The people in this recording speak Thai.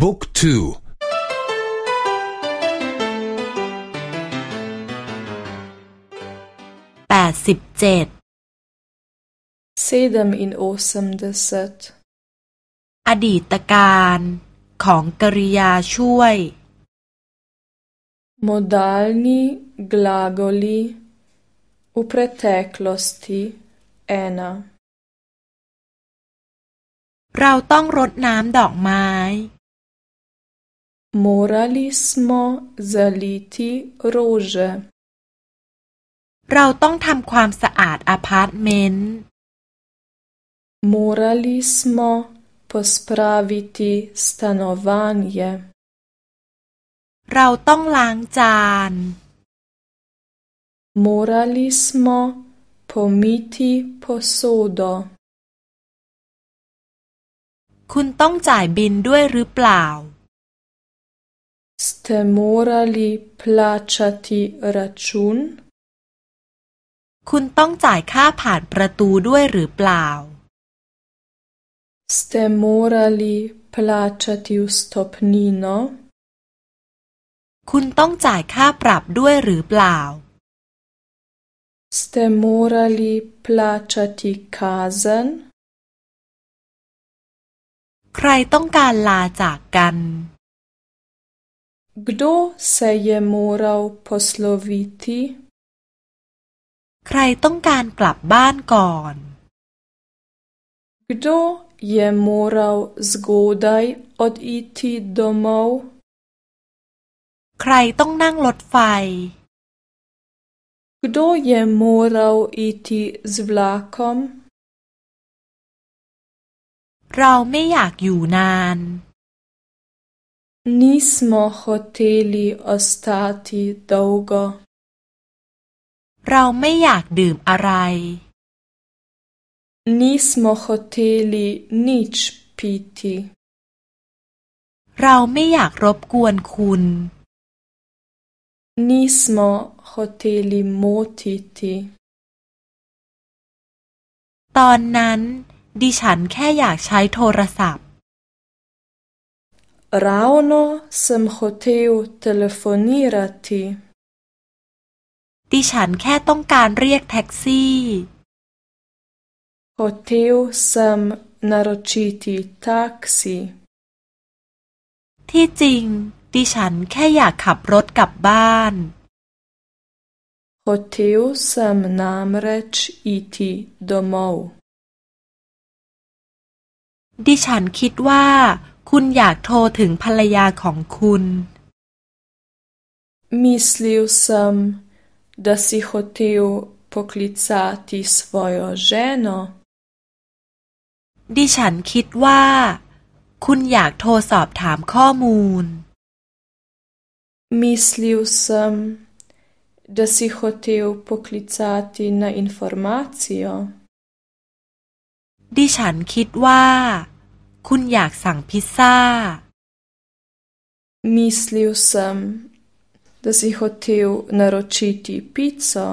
บุ๊กทูแปดสิบเจ็ด sedem in osemdeset อดีตการของกริยาช่วย modalni glagoli v preteklosti ena เราต้องรดน้ำดอกไม้ morali smo zaliti rože เราต้องทำความสะอาดอพาร์ตเมนต์ morali smo pospraviti stanovanje เราต้องล้างจาน morali smo pomiti posodo คุณต้องจ่ายบินด้วยหรือเปล่า ste morali plačati račun คุณต้องจ่ายค่าผ่านประตูด้วยหรือเปล่า ste morali plačati vstopnino คุณต้องจ่ายค่าปรับด้วยหรือเปล่า ste morali plačati kazen ใครต้องการลาจากกัน Kdo se je moral posloviti ใครต้องการกลับบ้านก่อน Kdo je moral zgodaj oditi domov ใครต้องนั่งรถไฟ Kdo je moral iti z vlakom เราไม่อยากอยู่นาน Nismo hoteli ostati dolgo เราไม่อยากดื่มอะไร Nismo hoteli nič piti เราไม่อยากรบกวนคุณ Nismo hoteli motiti ตอนนั้น ดิฉันแค่อยากใช้โทรศัพท์ Ravno sem hotel telefonirati ดิฉันแค่ต้องการเรียกแท็กซี่ Hotel sem naročiti taksi ที่จริง ดิฉันแค่อยากขับรถกลับบ้าน Hotel sem namreč iti domov ดิฉันคิดว่า คุณอยากโทรถึงภรรยาของคุณ Mislil sem, da si hotel poklicati svojo ženo ดิฉันคิดว่า คุณอยากโทรสอบถามข้อมูล Mislil sem, da si hotel poklicati na informacijo ดิฉันคิดว่า คุณอยากสั่งพิซซ่า Mislil sem, da si hotel naročiti pico